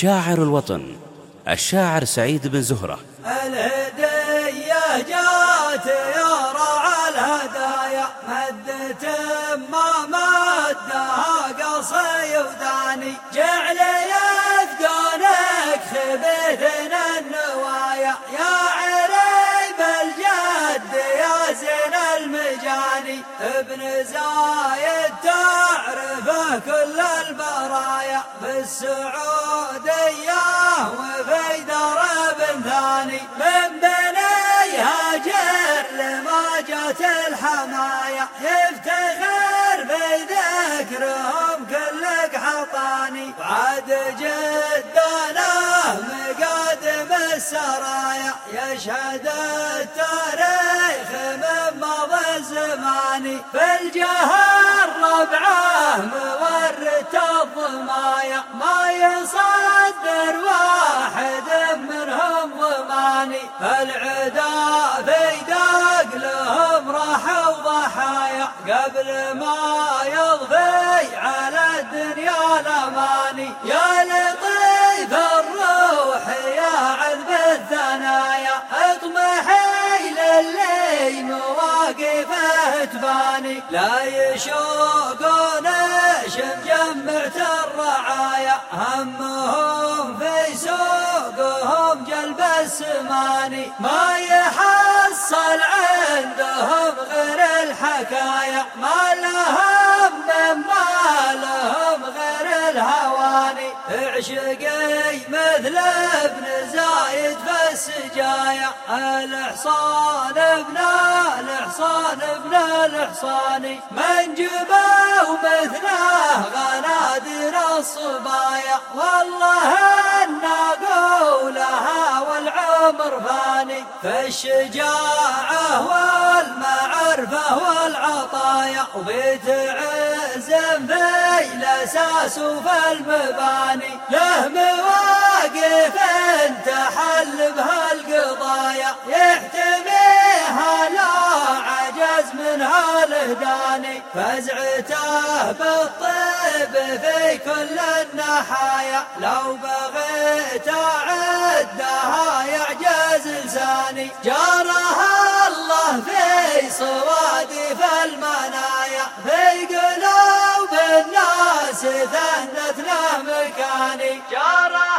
شاعر الوطن الشاعر سعيد بن زهرة. الهدية جات يا رعى الهدايا مدت ما مدها قصي وداني المجاني ابن زايد تعرفه كل البرايا بالسعودية وفي درب ثاني من بني هاجر لما جت الحمايا يفتخر في ذكرهم كلك حطاني. بعد مقادم السرايا يشهد التاريخ من مضى الزماني. في الجهر ربعه مورت الضمايا ما يصدر واحد منهم ضماني. العدا في داق لهم راحوا ضحايا قبل ما يضفي مواقفه تباني. لا يشوقون جمعت الرعايا. همهم في سوقهم جلب السماني. ما يحصل عندهم غير الحكايا. ما اعشقي مثل ابن زايد في السجايا الحصان ابن الحصان ابن الحصاني من جبه مثله غنادر الصبايا. والله الناقولها والعمر فاني. في الشجاعة والمعرفة والعطايا. وبيت الأساس وفي المباني له مواقف تحل بها القضايا. يحتميها لا عجز منها الهداني فزعته بالطيب في كل النحايا. لو بغيت أعدها يعجز لساني. جارها الله في صوادف المنايا. في ثنت له مكاني. جارها